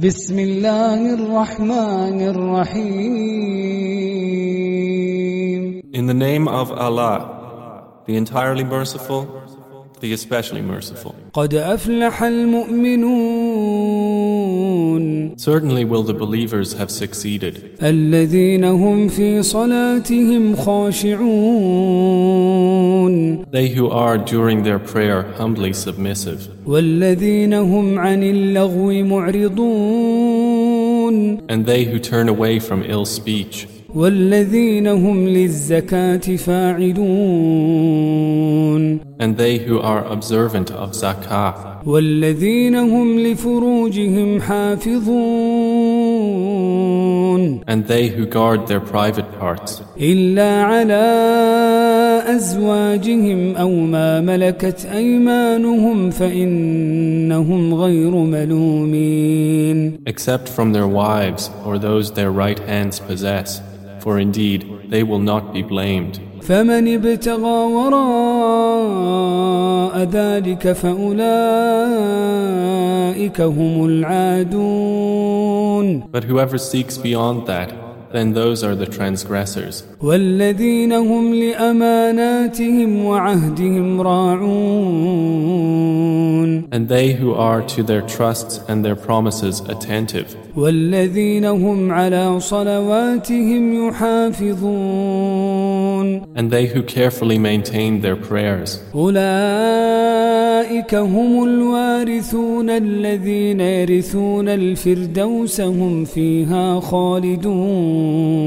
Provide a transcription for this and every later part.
بسم الله الرحمن الرحيم In the name of Allah, the entirely merciful, the especially merciful. قد أفلح المؤمنون Certainly will the believers have succeeded, الذين هم في صلاتهم خاشعون they who are during their prayer humbly submissive, والذين هم عن اللغو معرضون and they who turn away from ill speech, والذين هم للزكاة فاعلون and they who are observant of zakah, والذين هم لفروجهم حافظون and they who guard their private parts, إلا على أزواجهم أو ما ملكت أيمانهم فإنهم غير ملومين except from their wives or those their right hands possess, for indeed they will not be blamed. فمن ابتغى وراء ذلك فأولئك هم العادون But whoever seeks beyond that, then those are the transgressors. والذين هم لأماناتهم وعهدهم راعون And they who are to their trusts and their promises attentive, والذين هم على صلواتهم يحافظون and they who carefully maintain their prayers, أولئك هم الوارثون الذين يرثون الفردوس هم فيها خالدون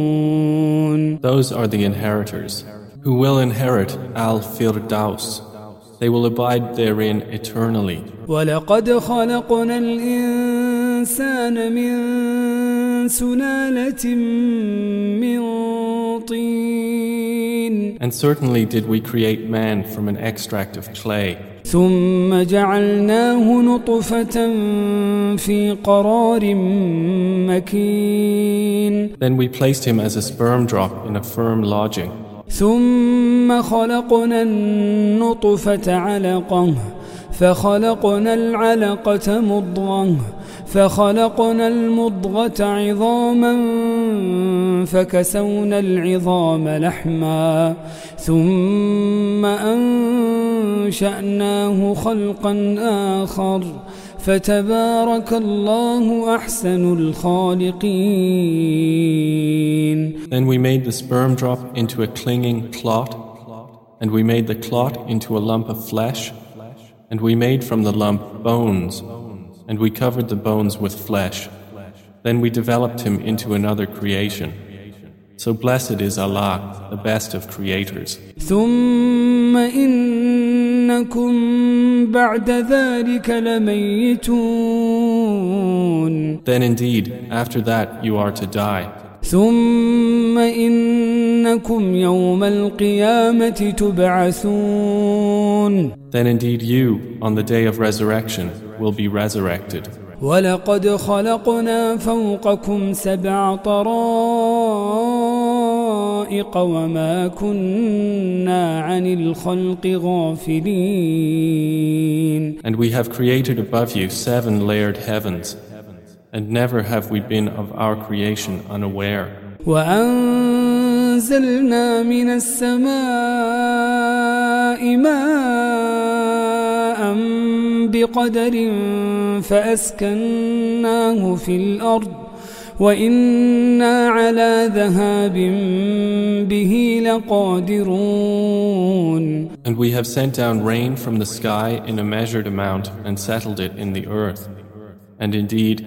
those are the inheritors, who will inherit Al Firdaus. They will abide therein eternally. ولقد خلقنا الإنسان من سلالة من طين And certainly did we create man from an extract of clay, ثم جعلناه نطفة في قرار مكين then we placed him as a sperm drop in a firm lodging. ثم خلقنا النطفة علقة فخلقنا العلقة مضغة فخلقنا المضغة عظاما فكسونا العظام لحما ثم أنشأناه خلقا آخر فتبارك الله أحسن الخالقين Then we made the sperm drop into a clinging clot, and we made the clot into a lump of flesh, and we made from the lump bones, and we covered the bones with flesh. Then we developed him into another creation. So blessed is Allah, the best of creators. Then indeed, after that you are to die. ثم إنكم يوم القيامة تبعثون Then indeed you, on the day of resurrection, will be resurrected. ولقد خلقنا فوقكم سبع طرائق وما كنا عن الخلق غافلين And we have created above you seven layered heavens, and never have we been of our creation unaware. وأنزلنا من السماء ماء بقدر فأسكناه في الأرض وإنا على ذهاب به لقادرون And we have sent down rain from the sky in a measured amount and settled it in the earth. And indeed,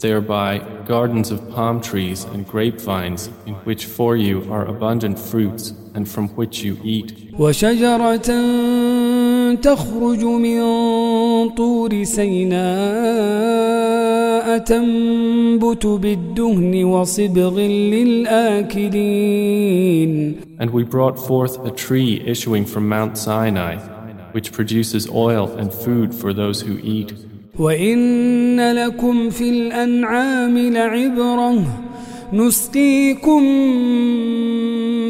thereby gardens of palm trees and grapevines, in which for you are abundant fruits, and from which you eat. وشجرة تخرج من طور سيناء تنبت بالدهن وصبغ للآكلين And we brought forth a tree issuing from Mount Sinai, which produces oil and food for those who eat. وإن لكم في الأنعام لعبرة نسقيكم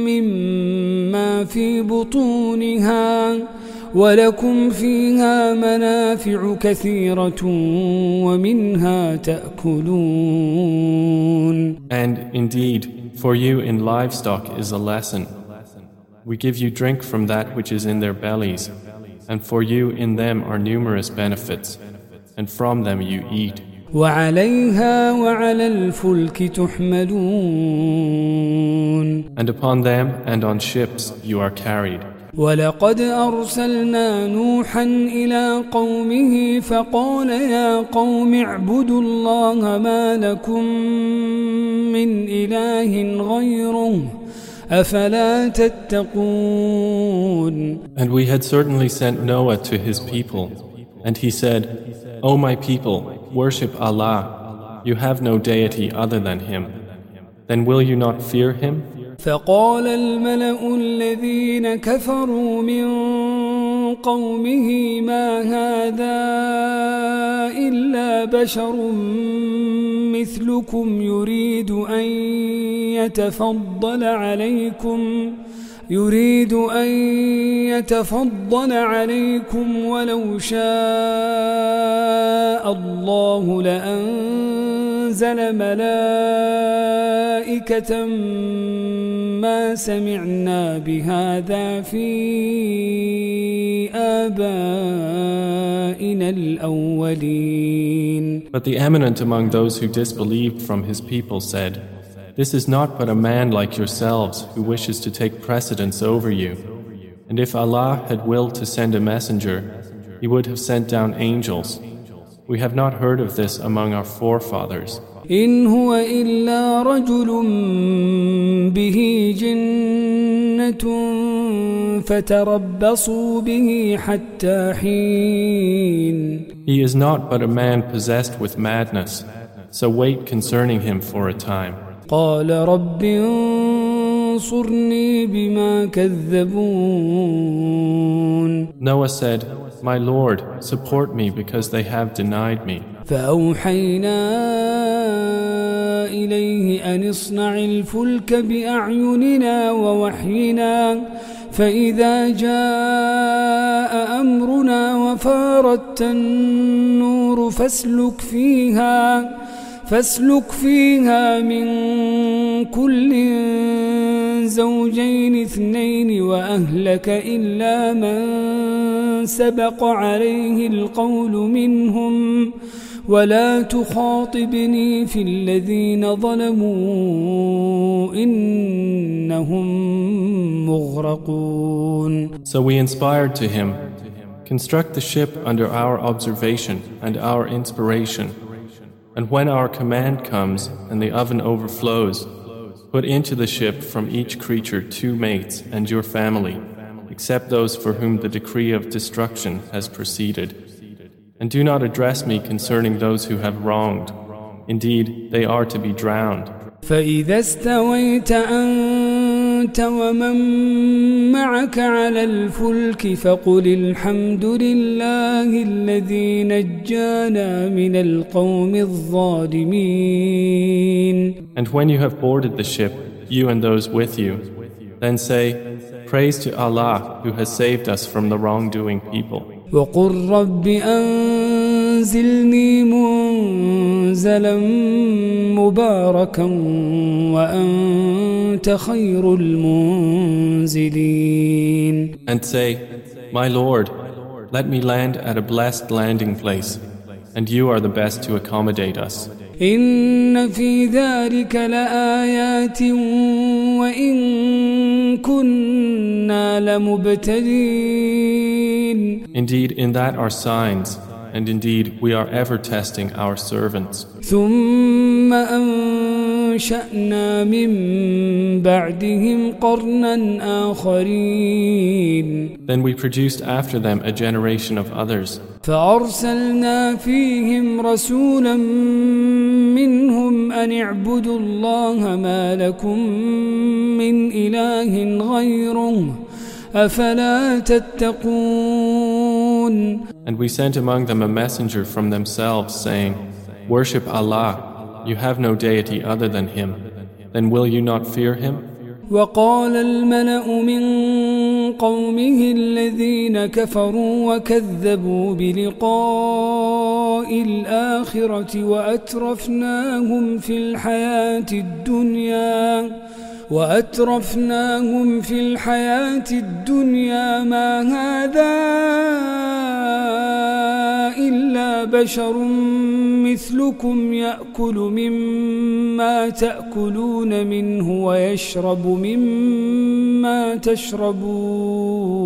مما في بطونها ولكم فيها منافع كثيرة ومنها تأكلون And indeed, for you in livestock is a lesson. We give you drink from that which is in their bellies, and for you in them are numerous benefits, and from them you eat. وعليها وعلى الفلك تحملون And upon them and on ships you are carried. ولقد أرسلنا نوحا إلى قومه فقال يا قوم اعبدوا الله ما لكم من إله غيره أفلا تتقون And we had certainly sent Noah to his people, and he said, O my people, worship Allah. You have no deity other than Him. Then will you not fear Him? فقال الملأ الذين كفروا من قومه ما هذا إلا بشر مثلكم يريد أن يتفضل عليكم يريد أن يتفضل عليكم ولو شاء الله لأنزل ملائكة ما سمعنا بهذا في آبائنا الأولين. But the eminent among those who disbelieved from his people said, This is not but a man like yourselves who wishes to take precedence over you. And if Allah had willed to send a messenger, He would have sent down angels. We have not heard of this among our forefathers. إن هو إلا رجل به جنة فتربصوا به حتى حين He is not but a man possessed with madness, so wait concerning him for a time. قال رب انصرني بما كذبون. Noah said, My Lord, support me because they have denied me. فأوحينا إليه أن اصنع الفلك بأعيننا ووحينا. فإذا جاء أمرنا وفارت النور فاسلك فيها. فاسلك فيها من كل زوجين اثنين وأهلك إلا من سبق عليه القول منهم ولا تخاطبني في الذين ظلموا إنهم مغرقون So we inspired to him, Construct the ship under our observation and our inspiration. And when our command comes and the oven overflows, put into the ship from each creature two mates and your family, except those for whom the decree of destruction has proceeded. And do not address me concerning those who have wronged. Indeed, they are to be drowned. فإذا استويت أنت ومن معك على الفلك فقل الحمد لله الذي نجانا من القوم الظالمين And when you have boarded the ship, you and those with you, then say, Praise to Allah who has saved us from the wrongdoing people. وقل رب أنزلني منزلا مباركا وأنت خير المنزلين And say, My Lord, let me land at a blessed landing place, and you are the best to accommodate us. إن في ذلك لآيات وإن كنا لمبتلين Indeed, in that are signs, and indeed we are ever testing our servants. ثم أنشأنا من بعدهم قرنا آخرين Then we produced after them a generation of others. فأرسلنا فيهم رسولا منهم أن اعبدوا الله ما لكم من إله غيره أفلا تتقون And we sent among them a messenger from themselves, saying, Worship Allah, you have no deity other than Him. Then will you not fear Him? وقال الملأ من قومه الذين كفروا وكذبوا بلقاء الآخرة وأترفناهم في الحياة الدنيا وأترفناهم في الحياة الدنيا ما هذا إلا بشر مثلكم يأكل مما تأكلون منه ويشرب مما تشربون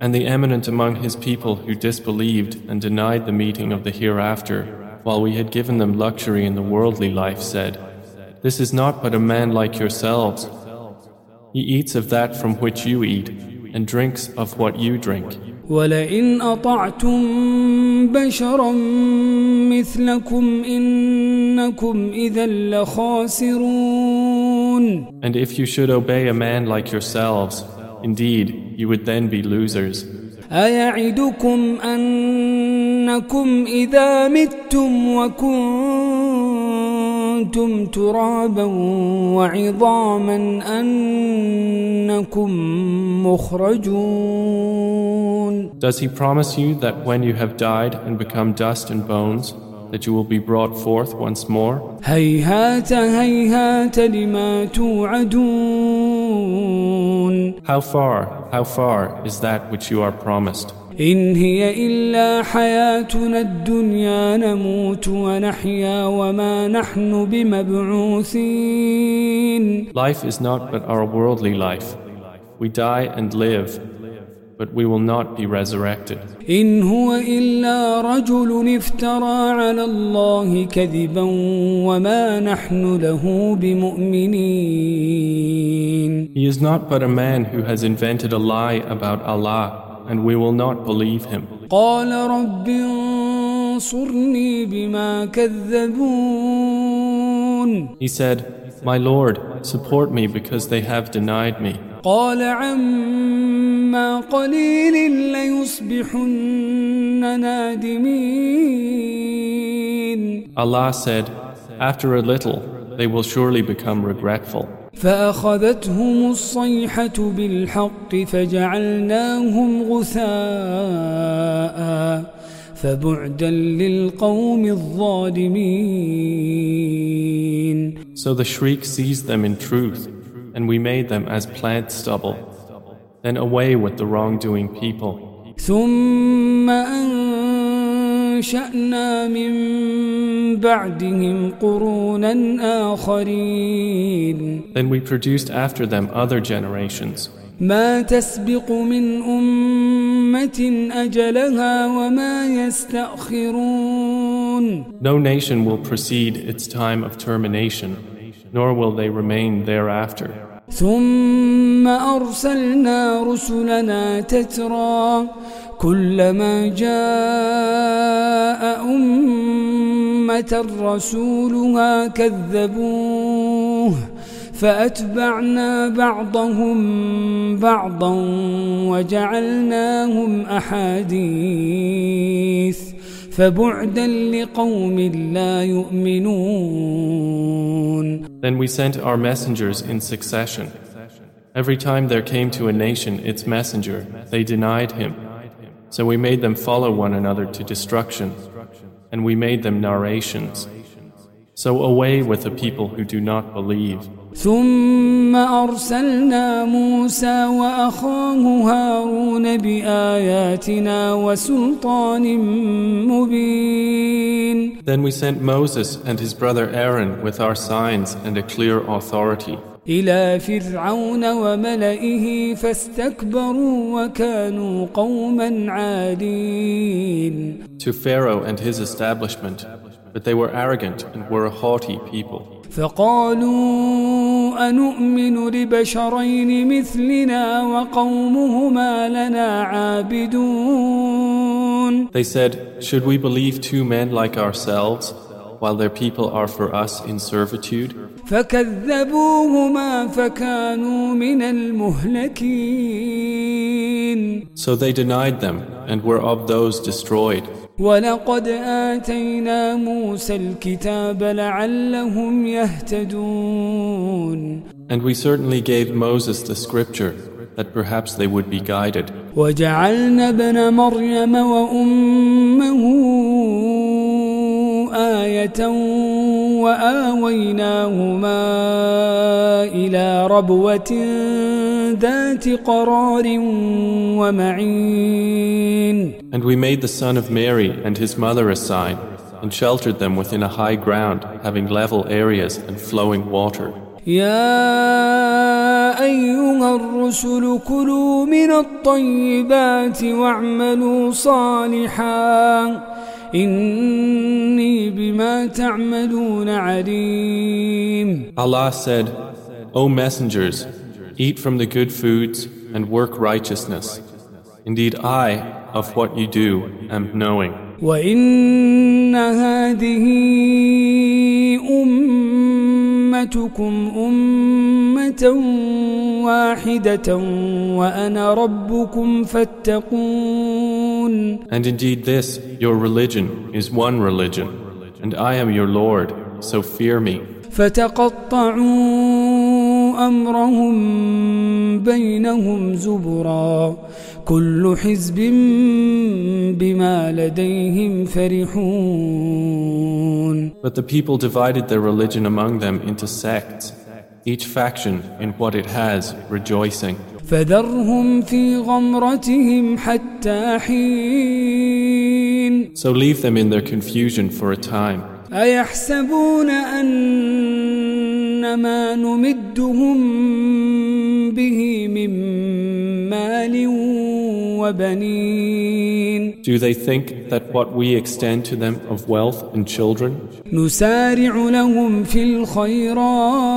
And the eminent among his people who disbelieved and denied the meeting of the hereafter, while we had given them luxury in the worldly life, said, This is not but a man like yourselves. He eats of that from which you eat, and drinks of what you drink. ولئن أطعتم بشرا مثلكم إنكم إذا لخاسرون And if you should obey a man like yourselves, indeed, you would then be losers. أيعدكم أنكم إذا متم وكنتم ترابا وعظاما أنكم مخرجون Does he promise you that when you have died and become dust and bones, that you will be brought forth once more? هيهات هيهات لما توعدون How far, how far is that which you are promised? إن هي إلا حياتنا الدنيا نموت ونحيا وما نحن بمبعوثين Life is not but our worldly life. We die and live, but we will not be resurrected. إن هو إلا رجل افترى على الله كذبا وما نحن له بمؤمنين He is not but a man who has invented a lie about Allah, and we will not believe him. He said, My Lord, support me because they have denied me. Allah said, After a little, they will surely become regretful. فأخذتهم الصيحة بالحق فجعلناهم غثاء فبعدا للقوم الظالمين So the shriek seized them in truth, and we made them as plant stubble. Then away with the wrongdoing people. ثم أنشأنا من بعدهم قرونا آخرين Then we produced after them other generations. ما تسبق من أمة أجلها وما يستأخرون No nation will precede its time of termination, nor will they remain thereafter. ثم أرسلنا رسلنا تترى كلما جاء أمة رسولها كذبوه فأتبعنا بعضهم بعضا وجعلناهم أحاديث فبعدا لقوم لا يؤمنون Then we sent our messengers in succession. Every time there came to a nation its messenger, they denied him. So we made them follow one another to destruction, and we made them narrations. So away with the people who do not believe. ثم أرسلنا موسى وأخاه هارون بآياتنا وسلطان مبين Then we sent Moses and his brother Aaron with our signs and a clear authority. إلى فرعون وملئه فاستكبروا وكانوا قوما عادين To Pharaoh and his establishment, but they were arrogant and were a haughty people. فقالوا أنؤمن لبشرين مثلنا وقومهما لنا عابدون They said, Should we believe two men like ourselves, while their people are for us in servitude? فكذبوهما فكانوا من المهلكين So they denied them and were of those destroyed. ولقد آتينا موسى الكتاب لعلهم يهتدون And we certainly gave Moses the scripture that perhaps they would be guided. وجعلنا ابن مريم وأمه آية وآويناهما إلى ربوة ذات قرار ومعين And we made the son of Mary and his mother a sign, and sheltered them within a high ground, having level areas and flowing water. يا أيها الرسل كلوا من الطيبات واعملوا صالحا إني بما تعملون عليم Allah said, O messengers, eat from the good foods and work righteousness. Indeed, I, of what you do, am knowing. وإن هذه أمتكم أمة واحدة وأنا ربكم فاتقون And indeed, this, your religion, is one religion, and I am your Lord, so fear me. فتقطعوا أمرهم بينهم زبرا كل حزب بما لديهم فرحون But the people divided their religion among them into sects, each faction in what it has, rejoicing. فذرهم في غمرتهم حتى حين So leave them in their confusion for a time. أيحسبون أن ما نمدهم به من مال وبنين Do they think that what we extend to them of wealth and children نسارع لهم في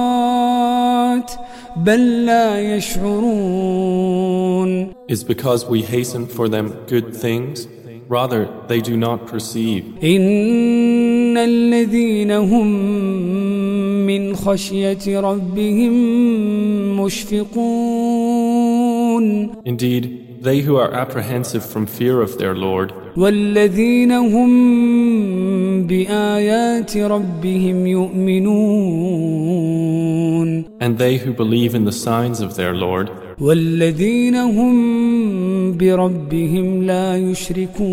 الخيرات بل لا يشعرون is because we hasten for them good things? Rather, they do not perceive. إن الذين هم من خشية ربهم مشفقون Indeed, they who are apprehensive from fear of their Lord, والذين هم بآيات ربهم يؤمنون and they who believe in the signs of their Lord, والذين هم بربهم لا يشركون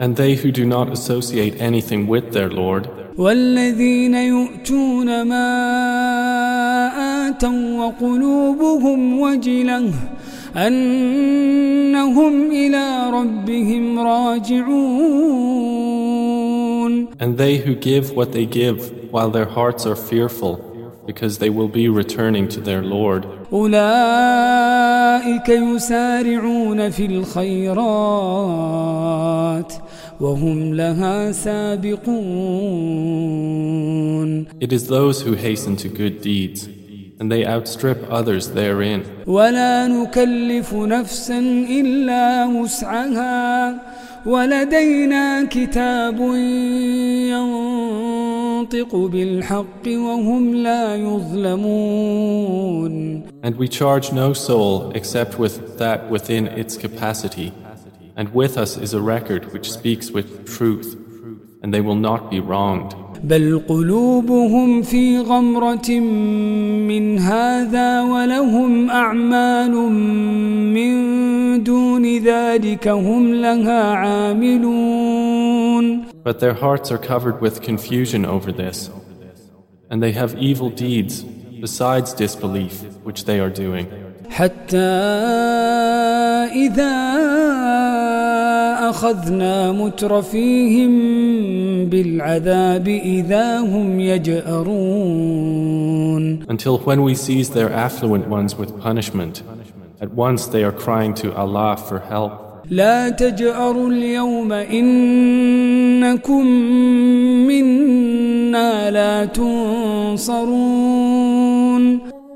and they who do not associate anything with their Lord, والذين يؤتون ما آتوا وقلوبهم وجلة أنهم إلى ربهم راجعون and they who give what they give while their hearts are fearful, because they will be returning to their Lord. أولئك يسارعون في الخيرات وهم لها سابقون It is those who hasten to good deeds, and they outstrip others therein. ولا نكلف نفسا إلا وسعها ولدينا كتاب ينطق بالحق وهم لا يظلمون And we charge no soul except with that within its capacity. And with us is a record which speaks with truth, and they will not be wronged. بل قلوبهم في غمرة من هذا ولهم أعمال من دون ذلك هم لها عاملون But their hearts are covered with confusion over this, and they have evil deeds besides disbelief which they are doing. حتى إذا أخذنا مترفيهم بالعذاب إذا هم يجأرون Until when we seize their affluent ones with punishment, at once they are crying to Allah for help. لا تجأروا اليوم إنكم منا لا تنصرون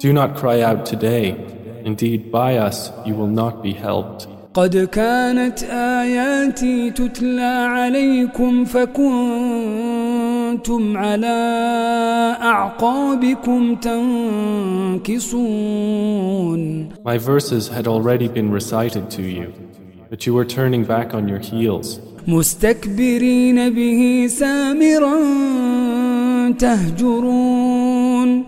Do not cry out today. Indeed, by us you will not be helped. قد كانت آياتي تتلى عليكم فكنتم على أعقابكم تنكصون My verses had already been recited to you, but you were turning back on your heels. مستكبرين به سامرا تهجرون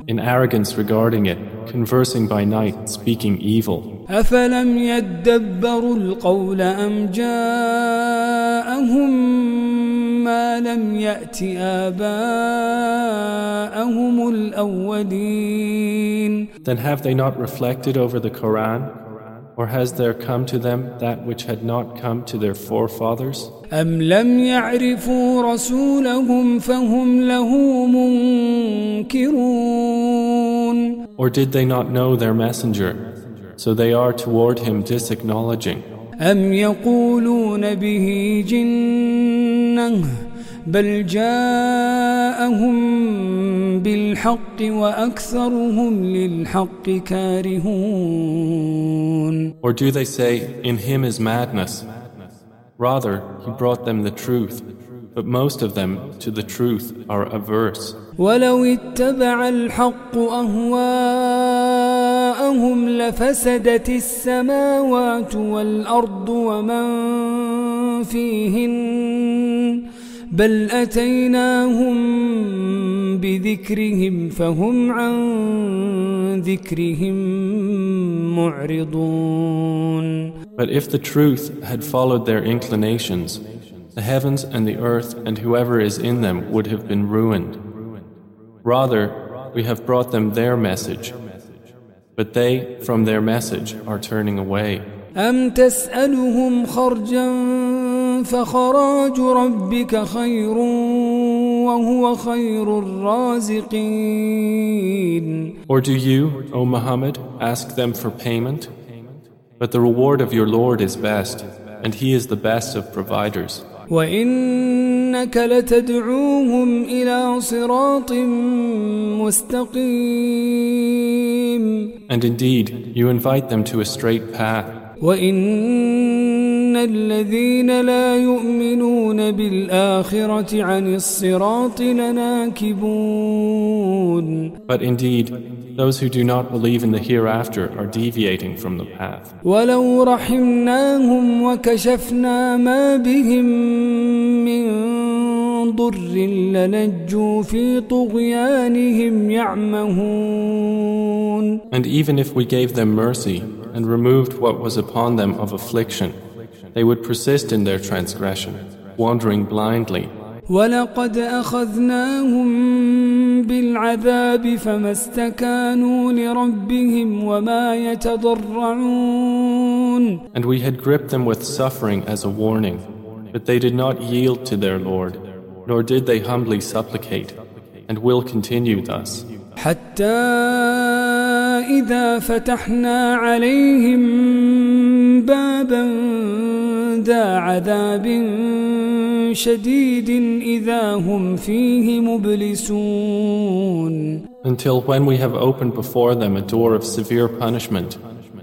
In arrogance regarding it, conversing by night, speaking evil. أفلم يدبروا القول أم جاءهم ما لم يأت آباءهم الأولين Then have they not reflected over the Quran? Or has there come to them that which had not come to their forefathers? أم لم يعرفوا رسولهم فهم له منكرون Or did they not know their messenger? So they are toward him disacknowledging. أم يقولون به جنة بل جاءهم بالحق وأكثرهم للحق كارهون Or do they say, In him is madness? Rather, he brought them the truth, but most of them to the truth are averse. ولو اتبع الحق أهواءهم لفسدت السماوات والأرض ومن فيهن بل أتيناهم بذكرهم فهم عن ذكرهم معرضون But if the truth had followed their inclinations, the heavens and the earth and whoever is in them would have been ruined. Rather, we have brought them their message, but they, from their message, are turning away. أم تسألهم خرجا فخراج ربك خير وهو خير الرازقين Or do you, O Muhammad, ask them for payment? But the reward of your Lord is best, and He is the best of providers. وإنك لتدعوهم إلى صراط مستقيم And indeed, you invite them to a straight path. وإن الذين لا يؤمنون بالآخرة عن الصراط لناكبون But indeed, those who do not believe in the hereafter are deviating from the path. ولو رحمناهم وكشفنا ما بهم من ضر للجوا في طغيانهم يعمهون And even if we gave them mercy and removed what was upon them of affliction, they would persist in their transgression, wandering blindly. ولقد أخذناهم بالعذاب فما استكانوا لربهم وما يتضرعون And we had gripped them with suffering as a warning, but they did not yield to their Lord, nor did they humbly supplicate, and will continue thus. حتى إذا فتحنا عليهم بابا ذا عذاب شديد إذا هم فيه مبلسون Until when we have opened before them a door of severe punishment,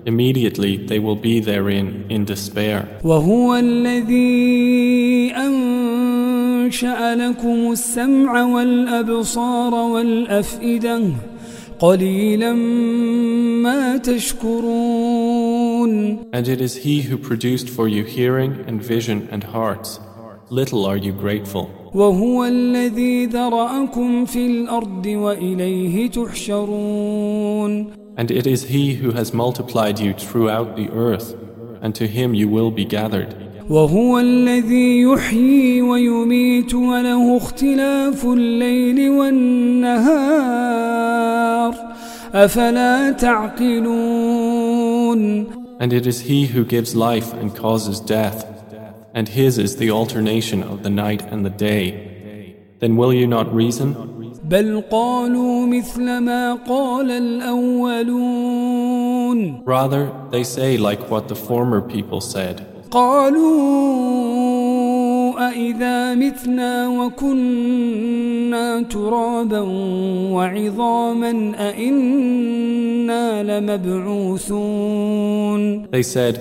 immediately they will be therein in despair. وهو الذي أنشأ لكم السمع والأبصار والأفئدة قليلا ما تشكرون And it is He who produced for you hearing and vision and hearts. Little are you grateful. وهو الذي ذرأكم في الأرض وإليه تحشرون And it is He who has multiplied you throughout the earth, and to Him you will be gathered. وهو الذي يحيي ويميت وله اختلاف الليل والنهار أفلا تعقلون And it is He who gives life and causes death. and His is the alternation of the night and the day. Then will you not reason? بل قالوا مثل ما قال الأولون Rather, they say like what the former people said. قالوا أإذا متنا وكنا ترابا وعظاما أإنا لمبعوثون They said,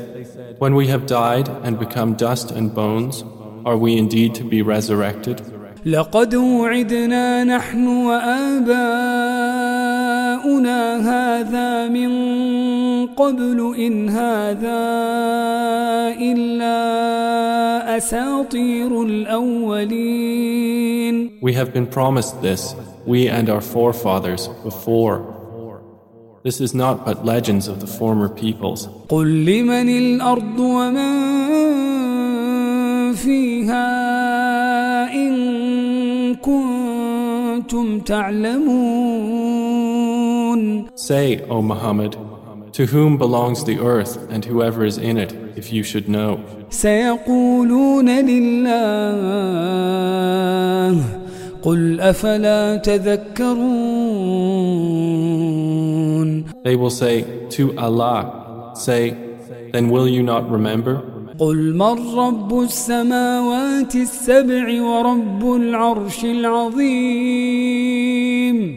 When we have died and become dust and bones, are we indeed to be resurrected? لقد وعدنا نحن وآباؤنا هذا من قبل إن هذا إلا أساطير الأولين We have been promised this, we and our forefathers, before. This is not but legends of the former peoples. قل لمن الأرض ومن فيها إن كنتم تعلمون Say, O Muhammad, to whom belongs the earth and whoever is in it, if you should know? سيقولون لله قل أفلا تذكرون They will say, To Allah. Say, then will you not remember? قل من رب السماوات السبع ورب العرش العظيم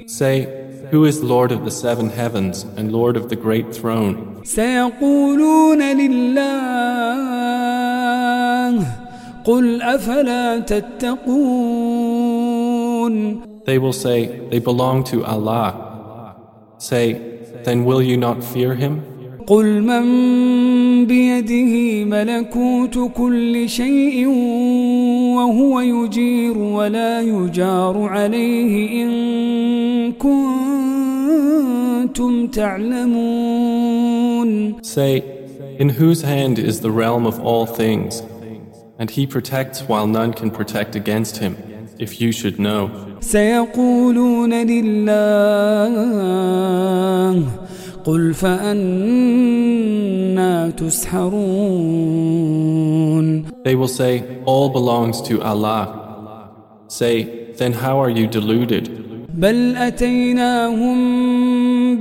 Say, Who is Lord of the seven heavens and Lord of the great throne? سيقولون لله قل أفلا تتقون They will say, They belong to Allah. Say, Then will you not fear Him? قل من بيده ملكوت كل شيء وهو يجير ولا يجار عليه إن كنتم تعلمون Say, In whose hand is the realm of all things? And He protects while none can protect against Him, if you should know. سيقولون لله قل فأنا تسحرون They will say, All belongs to Allah. Say, Then how are you deluded? بل أتيناهم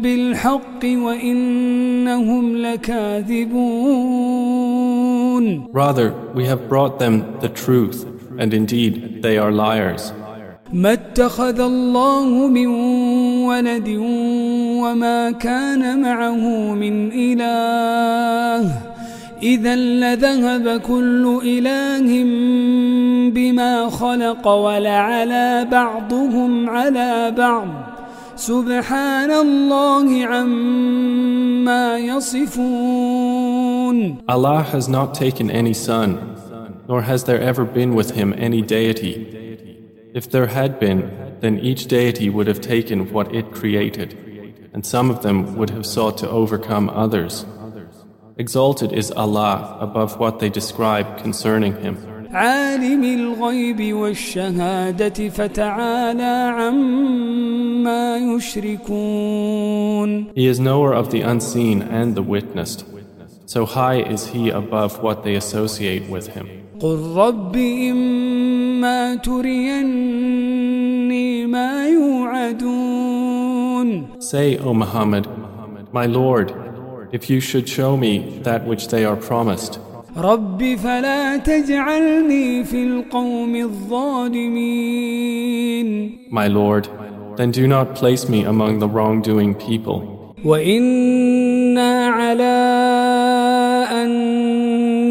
بالحق وإنهم لكاذبون Rather, we have brought them the truth, and indeed they are liars. ما اتخذ الله من ولد وما كان معه من إله إذا لذهب كل إله بما خلق ولعلى بعضهم على بعض سبحان الله عما يصفون Allah has not taken any son, nor has there ever been with him any deity. If there had been, then each deity would have taken what it created, and some of them would have sought to overcome others. Exalted is Allah above what they describe concerning him. عالم الغيب والشهادة فتعالى عما يشركون He is knower of the unseen and the witnessed. So high is he above what they associate with him. قل رب إما تريني ما يوعدون Say, O Muhammad, My Lord, if you should show me that which they are promised, رب فلا تجعلني في القوم الظالمين my Lord, then do not place me among the wrongdoing people. وإنا على أن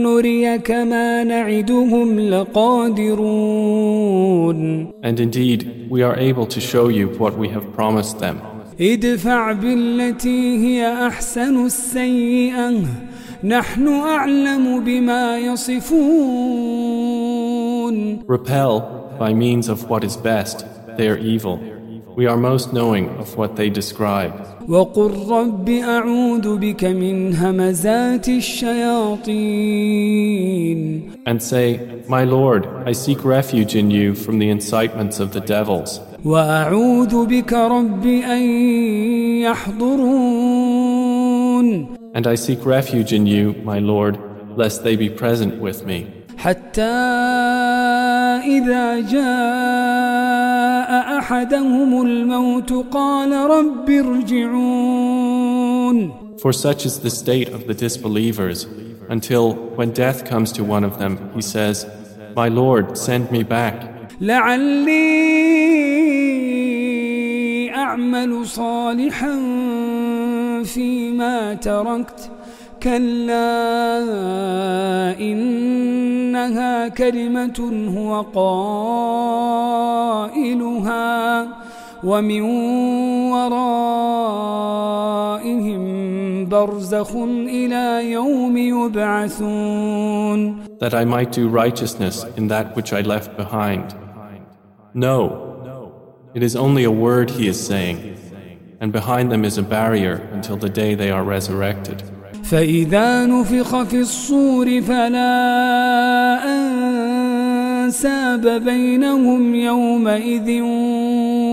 نريك ما نعدهم لقادرون And indeed, we are able to show you what we have promised them. ادفع بالتي هي أحسن السيئة نحن أعلم بما يصفون Repel by means of what is best their evil. We are most knowing of what they describe. وقل رب أعوذ بك من همزات الشياطين And say, My Lord, I seek refuge in you from the incitements of the devils. وأعوذ بك رب أن يحضرون And I seek refuge in you, my Lord, lest they be present with me. حتى إذا جاء أحدهم الموت قال رب ارجعون For such is the state of the disbelievers until when death comes to one of them he says My Lord send me back لعلي أعمل صالحا فيما تركت كلا إنها كلمة هو قائلها ومن ورائهم برزخ إلى يوم يبعثون That I might do righteousness in that which I left behind. No, it is only a word he is saying, and behind them is a barrier until the day they are resurrected. فإذا نفخ في الصور فلا أنساب بينهم يومئذ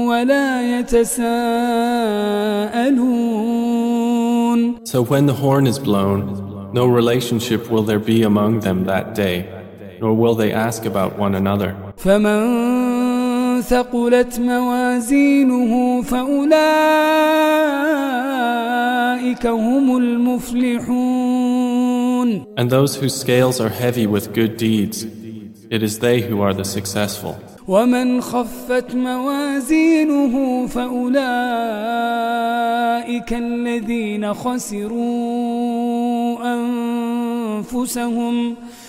ولا يتساءلون So when the horn is blown, no relationship will there be among them that day, nor will they ask about one another. فمن ثقلت موازينه فأولئك هم المفلحون And those whose scales are heavy with good deeds, it is they who are the successful. ومن خفت موازينه فأولئك الذين خسروا أنفسهم فأولئك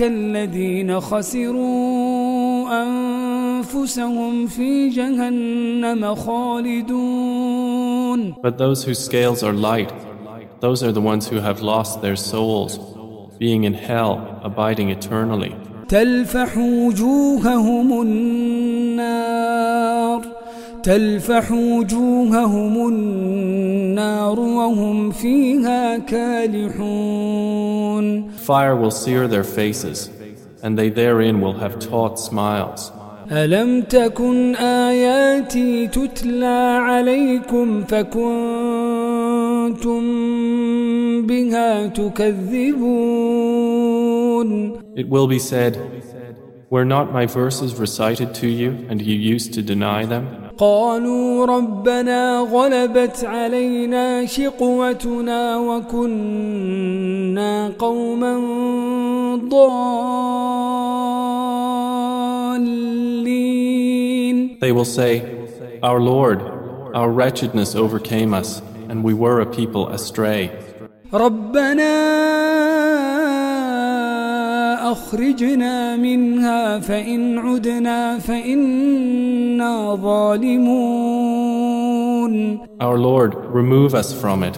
الذين خسروا أنفسهم في جهنم خالدون But those whose scales are light, those are the ones who have lost their souls, being in hell, abiding eternally. تلفح وجوههم النار تلفح وجوههم النار وهم فيها كالحون. Fire will sear their faces and they therein will have taut smiles. ألم تكن آياتي تتلى عليكم فكنتم بها تكذبون؟ It will be said, Were not my verses recited to you and you used to deny them? قالوا ربنا غلبت علينا شقوتنا وكنا قوما ضالين They will say, Our Lord, our wretchedness overcame us, and we were a people astray. ربنا أخرجنا منها فإن عدنا فإنا ظالمون Our Lord, remove us from it.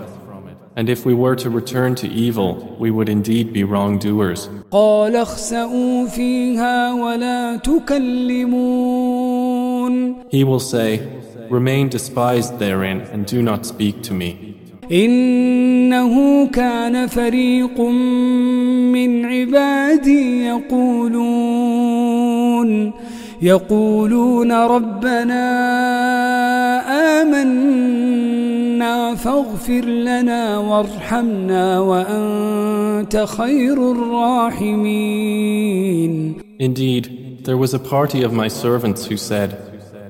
And if we were to return to evil, we would indeed be wrongdoers. قال اخسأوا فيها ولا تكلمون He will say, Remain despised therein, and do not speak to me. إنه كان فريق من عبادي يقولون يقولون ربنا آمنا فاغفر لنا وارحمنا وأنت خير الراحمين Indeed, there was a party of my servants who said,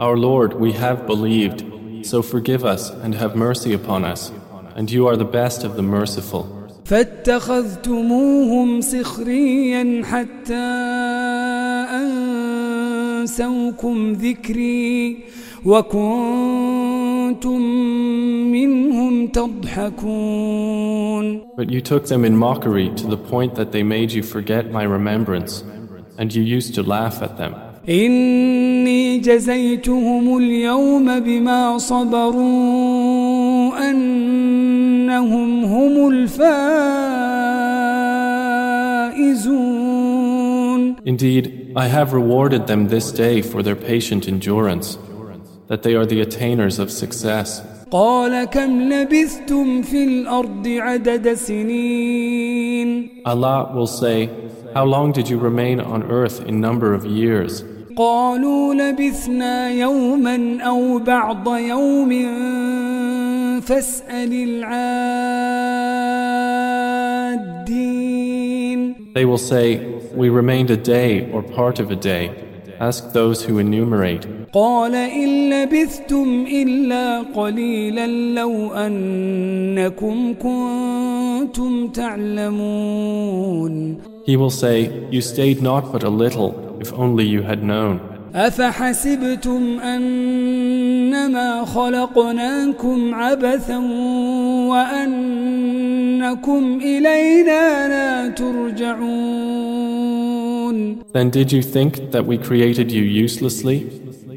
Our Lord, we have believed, so forgive us and have mercy upon us, and you are the best of the merciful. فاتخذتموهم سخريا حتى أنسوكم ذكري وكنتم منهم تضحكون But you took them in mockery to the point that they made you forget my remembrance, and you used to laugh at them. إني جزيتهم اليوم بما صبروا أنهم هم الفائزون Indeed, I have rewarded them this day for their patient endurance, that they are the attainers of success. قال كم لبثتم في الأرض عدد سنين Allah will say, How long did you remain on earth in number of years? قالوا لبثنا يوما أو بعض يوم فاسأل الدين They will say, We remained a day or part of a day. Ask those who enumerate. قال إن لبثتم إلا قليلا لو أنكم كنتم تعلمون He will say, You stayed not but a little, if only you had known. أفحسبتم أنما خلقناكم عبثا وأنكم إلينا لا ترجعون Then did you think that we created you uselessly,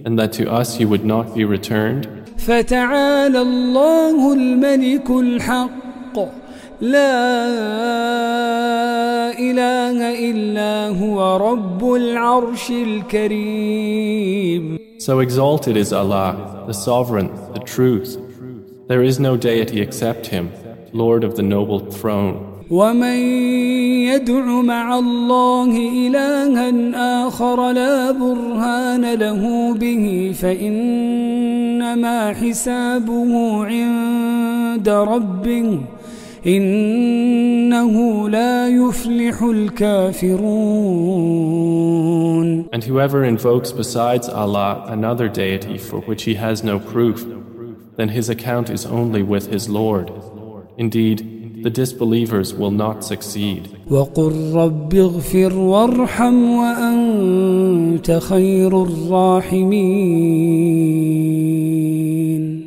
and that to us you would not be returned? فتعالى الله الملك الحق لا إله إلا هو رب العرش الكريم So exalted is Allah, the Sovereign, the Truth. There is no deity except Him, Lord of the noble throne. ومن يدع مع الله إلها آخر لا برهان له به فإنما حسابه عند ربه إنه لا يفلح الكافرون And whoever invokes besides Allah another deity for which he has no proof, then his account is only with his Lord. Indeed, the disbelievers will not succeed. وقل رب اغفر وارحم وأنت خير الراحمين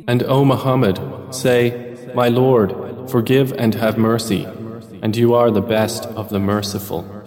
And O Muhammad, say, My Lord, forgive and have mercy, and you are the best of the merciful.